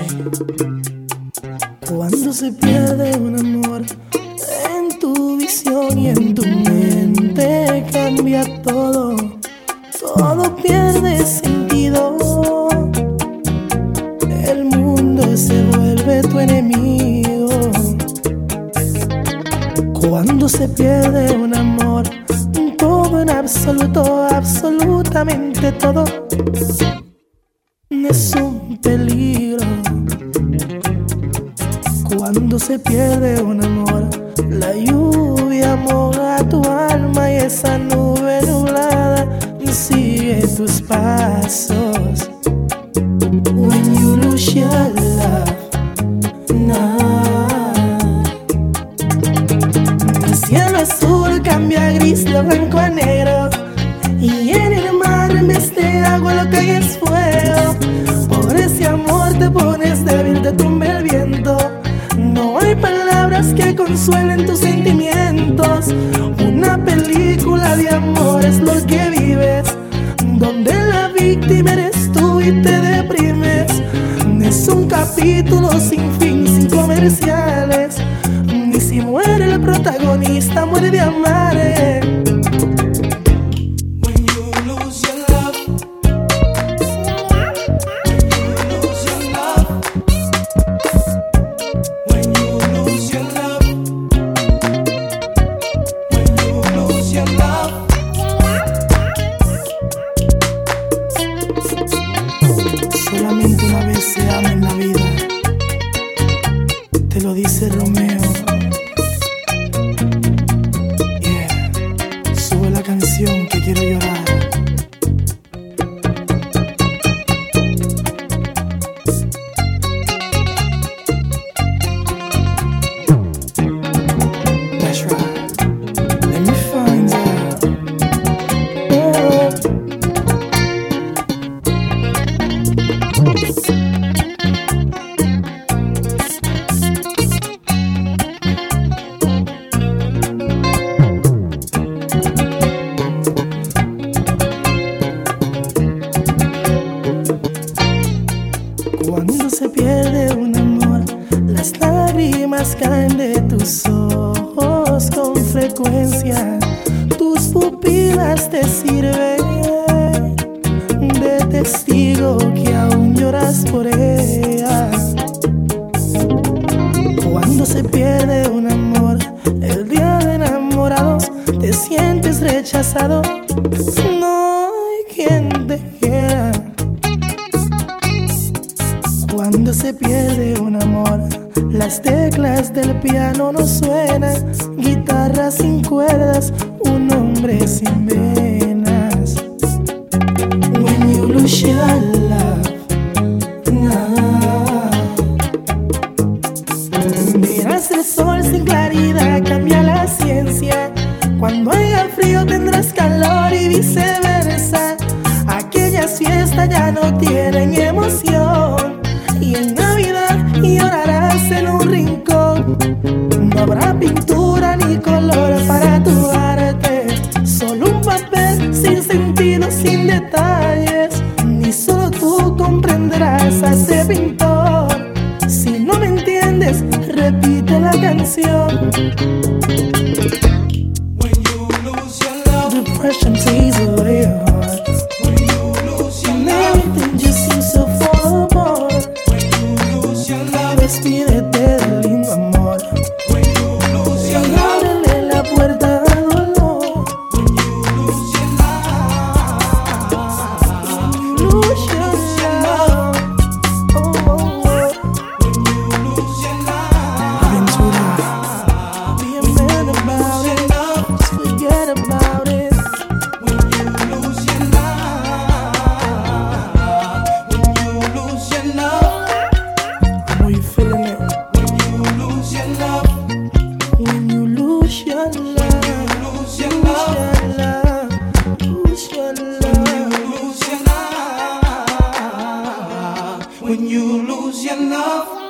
noche. Cuando se pierde un amor en tu visión y en tu mente cambia todo, todo pierde sentido. El mundo se vuelve tu enemigo. Cuando se pierde un amor, todo en absoluto, absolutamente todo es un peligro. Cuando se pierde un amor, la lluvia moja tu alma y esa nube nublada sigue tus pasos. When you lose your love, no. El cielo azul cambia a gris, lo blanco a negro. Y en el mar en vez de agua lo que hay es Hay palabras que consuelen tus sentimientos. Una película de amor es lo que vives, donde la víctima eres tú y te deprimes. Es un capítulo sin fin, sin comerciales. Ni si muere el protagonista, muere de amar. Quiero llorar. Con frecuencia. Tus pupilas te sirven de testigo que aún lloras por ella. Cuando se pierde un amor, el día de enamorados, te sientes rechazado. No hay quien te quiera. Se pierde un amor, las teclas del piano no suenan, guitarra sin cuerdas, un hombre sin venas. When you lose your love, no. Verás el sol sin claridad, cambia la ciencia. Cuando haya frío tendrás calor y viceversa. Aquellas fiestas ya no tienen emoción. Habrá pintura ni color para tu arte. Solo un papel sin sentido, sin detalles. Ni solo tú comprenderás a ese pintor. Si no me entiendes, repite la canción. When you lose your love, Depression takes Your love. lose your love, when you lose your love.